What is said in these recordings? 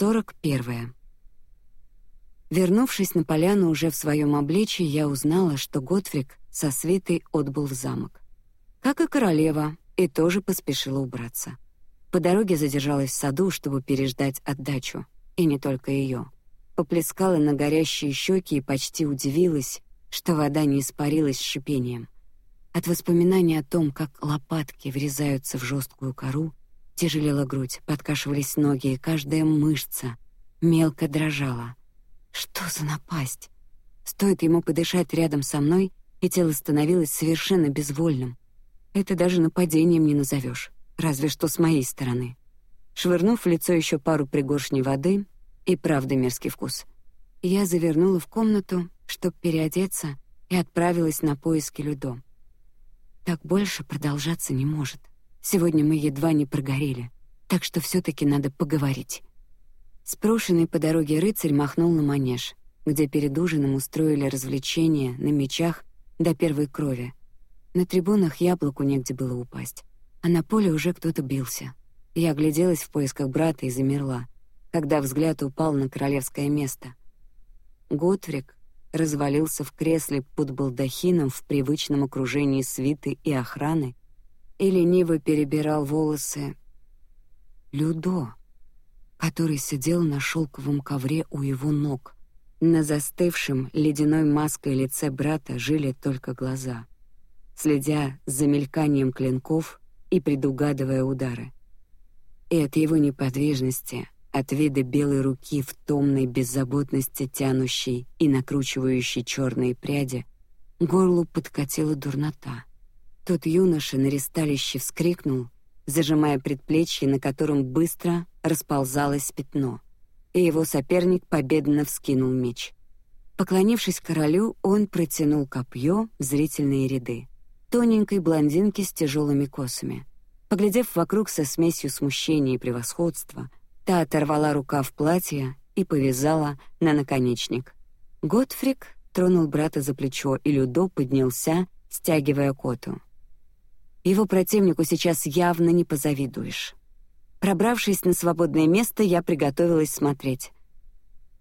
Сорок первое. Вернувшись на поляну уже в своем обличье, я узнала, что Готфрик со свитой отбыл в замок. Как и королева, и тоже поспешила убраться. По дороге задержалась в саду, чтобы переждать отдачу, и не только ее. Поплескала на горящие щеки и почти удивилась, что вода не испарилась с шипением. От воспоминания о том, как лопатки врезаются в жесткую кору, тяжелела грудь, подкашивались ноги, и каждая мышца мелко дрожала. Что за напасть? Стоит ему подышать рядом со мной, и тело становилось совершенно безвольным. Это даже нападением не назовешь, разве что с моей стороны. Швырнув в лицо еще пару пригоршней воды, и правда мерзкий вкус, я завернула в комнату, чтобы переодеться, и отправилась на поиски Людо. Так больше продолжаться не может. Сегодня мы едва не прогорели, так что все-таки надо поговорить. Спрошенный по дороге рыцарь махнул на манеж, где перед ужином устроили развлечения на мечах до первой крови. На трибунах яблоку негде было упасть, а на поле уже кто-то бился. Я огляделась в поисках брата и замерла, когда взгляд упал на королевское место. Готфрик развалился в кресле под балдахином в привычном окружении свиты и охраны и лениво перебирал волосы. Людо который сидел на шелковом ковре у его ног. На застывшем ледяной маской лице брата жили только глаза, следя за мельканием клинков и предугадывая удары. И от его неподвижности, от вида белой руки в томной беззаботности тянущей и накручивающей черные пряди, горлу подкатила дурнота. Тот юноша на ристалище вскрикнул зажимая предплечье, на котором быстро расползалось пятно, и его соперник победно вскинул меч. Поклонившись королю, он протянул копье в зрительные ряды, тоненькой блондинки с тяжелыми косами. Поглядев вокруг со смесью смущения и превосходства, та оторвала рукав платья и повязала на наконечник. Готфрик тронул брата за плечо, и Людо поднялся, стягивая коту. Его противнику сейчас явно не позавидуешь. Пробравшись на свободное место, я приготовилась смотреть.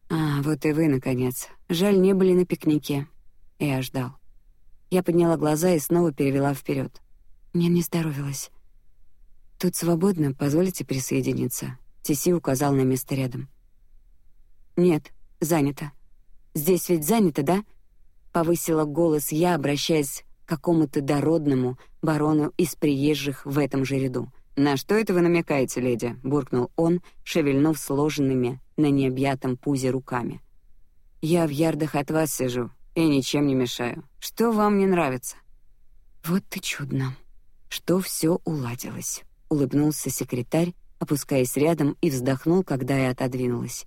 А, вот и вы, наконец. Жаль, не были на пикнике. Я ждал. Я подняла глаза и снова перевела вперед. Мне не здоровилось. Тут свободно, позволите присоединиться. Тиси указал на место рядом. Нет, занято. Здесь ведь занято, да? Повысила голос я, обращаясь какому-то дородному барону из приезжих в этом же ряду. На что это вы намекаете, леди? буркнул он, шевельнув сложенными на необъятом пузе руками. Я в ярдах от вас сижу и ничем не мешаю. Что вам не нравится? Вот ты чудно, что все уладилось. Улыбнулся секретарь, опускаясь рядом и вздохнул, когда я отодвинулась.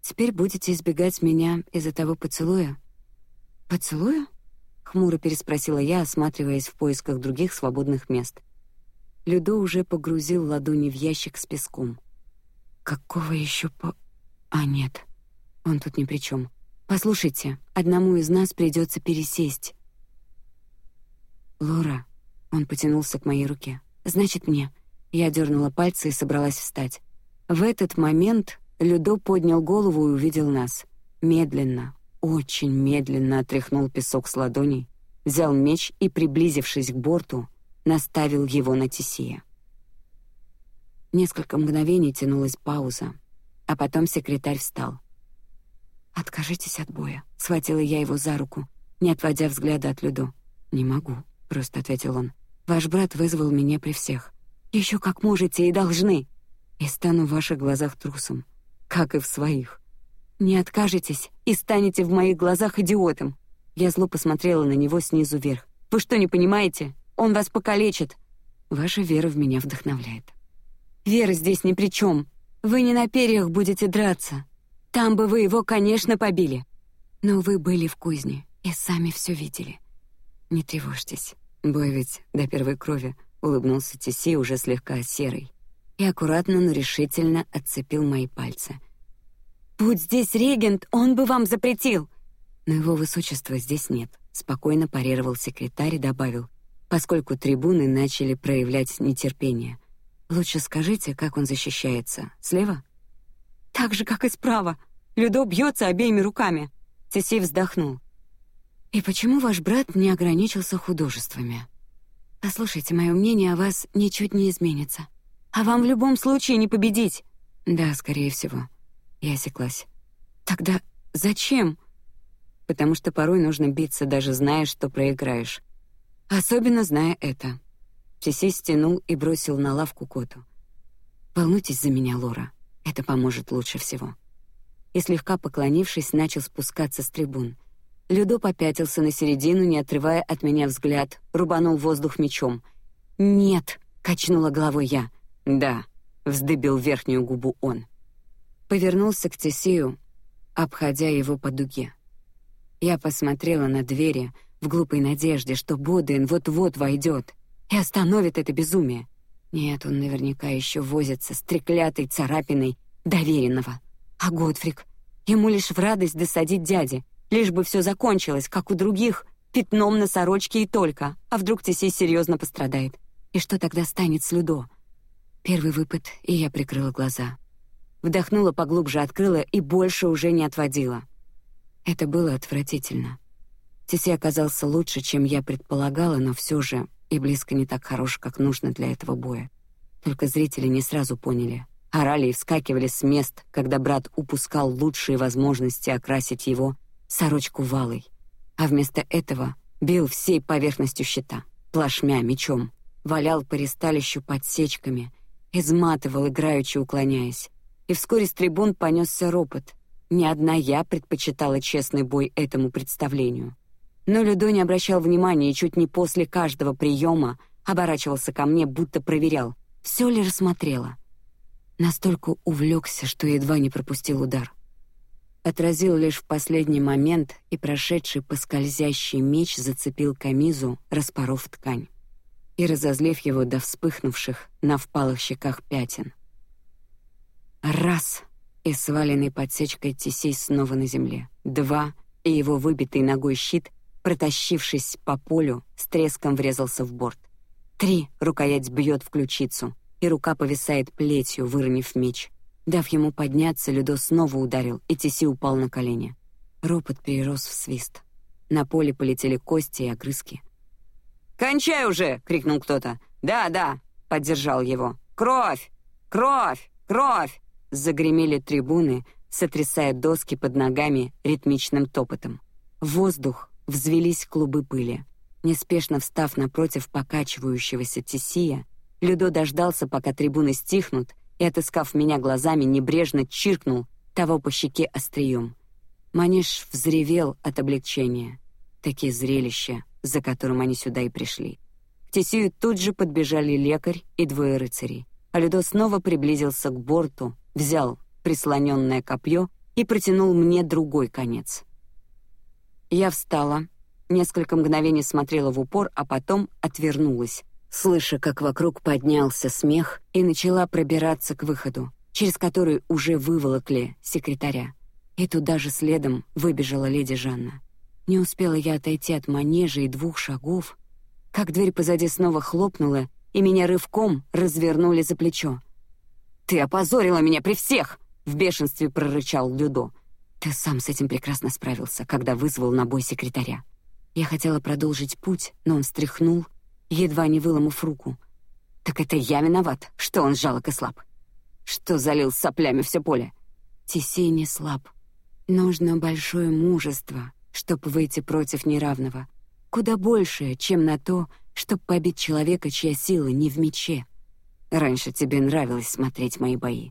Теперь будете избегать меня из-за того поцелуя? Поцелуя? Хмуро переспросила я, осматриваясь в поисках других свободных мест. Людо уже погрузил ладони в ящик с песком. Какого еще по? А нет, он тут ни при чем. Послушайте, одному из нас придется пересесть. Лора, он потянулся к моей руке. Значит мне. Я дернула пальцы и собралась встать. В этот момент Людо поднял голову и увидел нас. Медленно, очень медленно отряхнул песок с ладоней, взял меч и, приблизившись к борту, наставил его на Тисия. Несколько мгновений тянулась пауза, а потом секретарь встал. Откажитесь от боя, схватила я его за руку, не отводя взгляда от Людо. Не могу, просто ответил он. Ваш брат вызвал меня при всех. Еще как можете и должны. И стану в ваших глазах трусом, как и в своих. Не откажетесь и станете в моих глазах идиотом. Я зло посмотрела на него снизу вверх. Вы что не понимаете? Он вас покалечит. Ваша вера в меня вдохновляет. Вера здесь ни при чем. Вы не на перьях будете драться. Там бы вы его, конечно, побили. Но вы были в кузне и сами все видели. Не тревожьтесь. Бой ведь до первой крови. Улыбнулся Тиси уже слегка серый и аккуратно, но решительно отцепил мои пальцы. Будь здесь регент, он бы вам запретил. Но его высочества здесь нет. Спокойно парировал секретарь и добавил, поскольку трибуны начали проявлять нетерпение. Лучше скажите, как он защищается. Слева? Так же, как и справа. Людо бьется обеими руками. Тиси вздохнул. И почему ваш брат не ограничился художествами? Послушайте, мое мнение о вас ничуть не изменится. А вам в любом случае не победить. Да, скорее всего. Я осеклась. Тогда зачем? Потому что порой нужно биться, даже зная, что проиграешь. Особенно зная это. Тиси стянул и бросил на лавку коту. Волнуйтесь за меня, Лора. Это поможет лучше всего и слегка поклонившись, начал спускаться с трибун. Людо попятился на середину, не отрывая от меня взгляд, рубанул воздух мечом. Нет, качнула головой я. Да, вздыбил верхнюю губу он. Повернулся к Тесею, обходя его по дуге. Я посмотрела на двери в глупой надежде, что Боден вот-вот войдет и остановит это безумие. Нет, он наверняка еще возится с треклятой царапиной доверенного. А Годфрик? Ему лишь в радость досадить дяде, лишь бы все закончилось, как у других, пятном на сорочке и только. А вдруг Тесей серьезно пострадает? И что тогда станет с Людо? Первый выпад, и я прикрыла глаза. Вдохнула поглубже, открыла и больше уже не отводила. Это было отвратительно. Тесей оказался лучше, чем я предполагала, но все же и близко не так хорош, как нужно для этого боя. Только зрители не сразу поняли, орали и вскакивали с мест, когда брат упускал лучшие возможности окрасить его сорочку валой, а вместо этого бил всей поверхностью щита, плашмя мечом, валял по ристалищу подсечками, изматывал играючи уклоняясь, и вскоре с трибун понесся ропот. Ни одна я предпочитала честный бой этому представлению. Но Людо не обращал внимания и чуть не после каждого приема оборачивался ко мне, будто проверял, все ли рассмотрела. Настолько увлекся, что едва не пропустил удар. Отразил лишь в последний момент, и прошедший по скользящий меч зацепил камизу, распоров ткань и разозлив его до вспыхнувших на впалых щеках пятен. Раз и сваленный подсечкой Тесей снова на земле. Два и его выбитый ногой щит, протащившись по полю, с треском врезался в борт. Три рукоять бьет в ключицу и рука повисает плетью, выронив меч. Дав ему подняться, Людо снова ударил, и Тиси упал на колени. Ропот перерос в свист. На поле полетели кости и огрызки. «Кончай уже!» — крикнул кто-то. «Да, да!» — поддержал его. «Кровь! Кровь! Кровь!» Загремели трибуны, сотрясая доски под ногами ритмичным топотом. В воздух взвелись клубы пыли. Неспешно встав напротив покачивающегося Тисия, Людо дождался, пока трибуны стихнут, и, отыскав меня глазами, небрежно чиркнул того по щеке острием. Маниш взревел от облегчения. Такие зрелища, за которым они сюда и пришли. К Тесию тут же подбежали лекарь и двое рыцарей. А Людо снова приблизился к борту, взял прислоненное копье и протянул мне другой конец. Я встала, несколько мгновений смотрела в упор, а потом отвернулась, слыша, как вокруг поднялся смех, и начала пробираться к выходу, через который уже выволокли секретаря. И туда же следом выбежала леди Жанна. Не успела я отойти от манежа и двух шагов, как дверь позади снова хлопнула, и меня рывком развернули за плечо. Ты опозорила меня при всех! В бешенстве прорычал Людо. Ты сам с этим прекрасно справился, когда вызвал на бой секретаря. Я хотела продолжить путь, но он стряхнул едва не выломав руку. Так это я виноват, что он жалок и слаб. Что залил соплями все поле. Тесей не слаб. Нужно большое мужество, чтобы выйти против неравного. Куда больше, чем на то, чтобы побить человека, чья сила не в мече. Раньше тебе нравилось смотреть мои бои.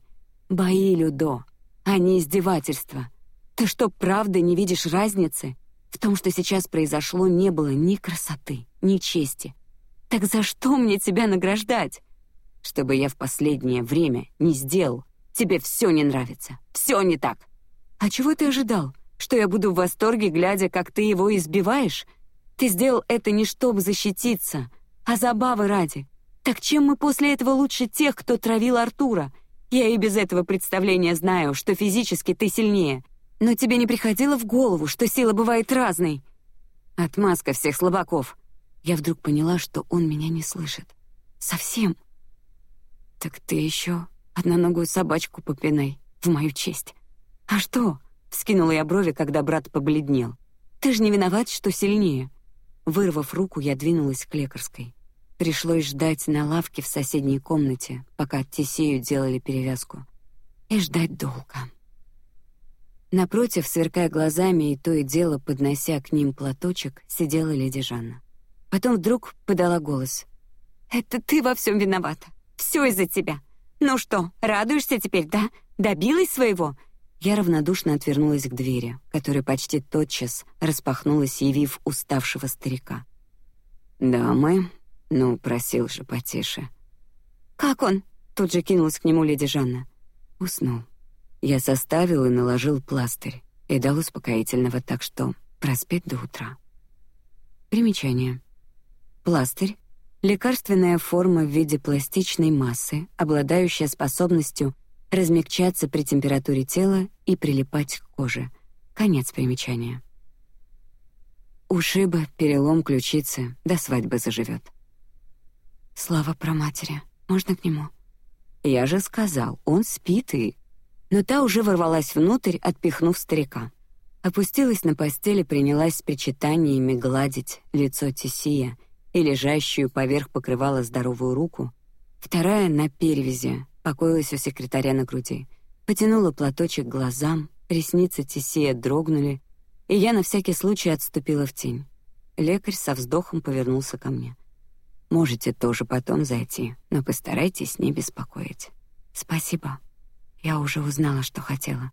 Бои Людо, а не издевательства. Ты что, правда не видишь разницы? В том, что сейчас произошло, не было ни красоты, ни чести. Так за что мне тебя награждать? Чтобы я в последнее время не сделал. Тебе все не нравится, все не так. А чего ты ожидал? Что я буду в восторге, глядя, как ты его избиваешь? Ты сделал это не чтобы защититься, а забавы ради. Так чем мы после этого лучше тех, кто травил Артура? Я и без этого представления знаю, что физически ты сильнее. Но тебе не приходило в голову, что сила бывает разной? Отмазка всех слабаков. Я вдруг поняла, что он меня не слышит. Совсем. Так ты еще одноногую собачку попинай. в мою честь. А что? Вскинула я брови, когда брат побледнел. Ты же не виноват, что сильнее. Вырвав руку, я двинулась к лекарской. Пришлось ждать на лавке в соседней комнате, пока Тисею делали перевязку, и ждать долго. Напротив, сверкая глазами и то и дело поднося к ним платочек, сидела леди Жанна. Потом вдруг подала голос: "Это ты во всем виновата. Все из-за тебя. Ну что, радуешься теперь, да? Добилась своего?" Я равнодушно отвернулась к двери, которая почти тотчас распахнулась, явив уставшего старика. Да, мы, ну просил же потише. Как он? Тут же кинулась к нему леди Жанна. Уснул. Я составил и наложил пластырь и дал успокоительного, так что проспит до утра. Примечание. Пластырь — лекарственная форма в виде пластичной массы, обладающая способностью размягчаться при температуре тела и прилипать к коже. Конец примечания. Ушибы, перелом ключицы, до свадьбы заживет. Слава про матери. Можно к нему? Я же сказал, он спит и но та уже ворвалась внутрь, отпихнув старика. Опустилась на постель и принялась с причитаниями гладить лицо Тисия и лежащую поверх покрывала здоровую руку. Вторая на перевязи покоилась у секретаря на груди. Потянула платочек к глазам, ресницы Тисия дрогнули, и я на всякий случай отступила в тень. Лекарь со вздохом повернулся ко мне. Можете тоже потом зайти, но постарайтесь не беспокоить. Спасибо. Я уже узнала, что хотела.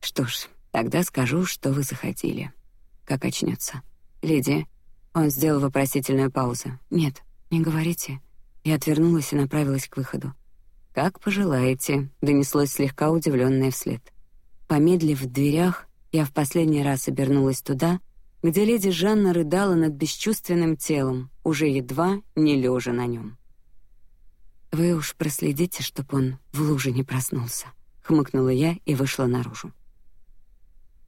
Что ж, тогда скажу, что вы захотели. Как очнется. Леди, он сделал вопросительную паузу. Нет, не говорите. Я отвернулась и направилась к выходу. Как пожелаете, донеслось слегка удивленное вслед. Помедлив в дверях, я в последний раз обернулась туда, где леди Жанна рыдала над бесчувственным телом, уже едва не лежа на нем. Вы уж проследите, чтоб он в луже не проснулся хмыкнула я и вышла наружу.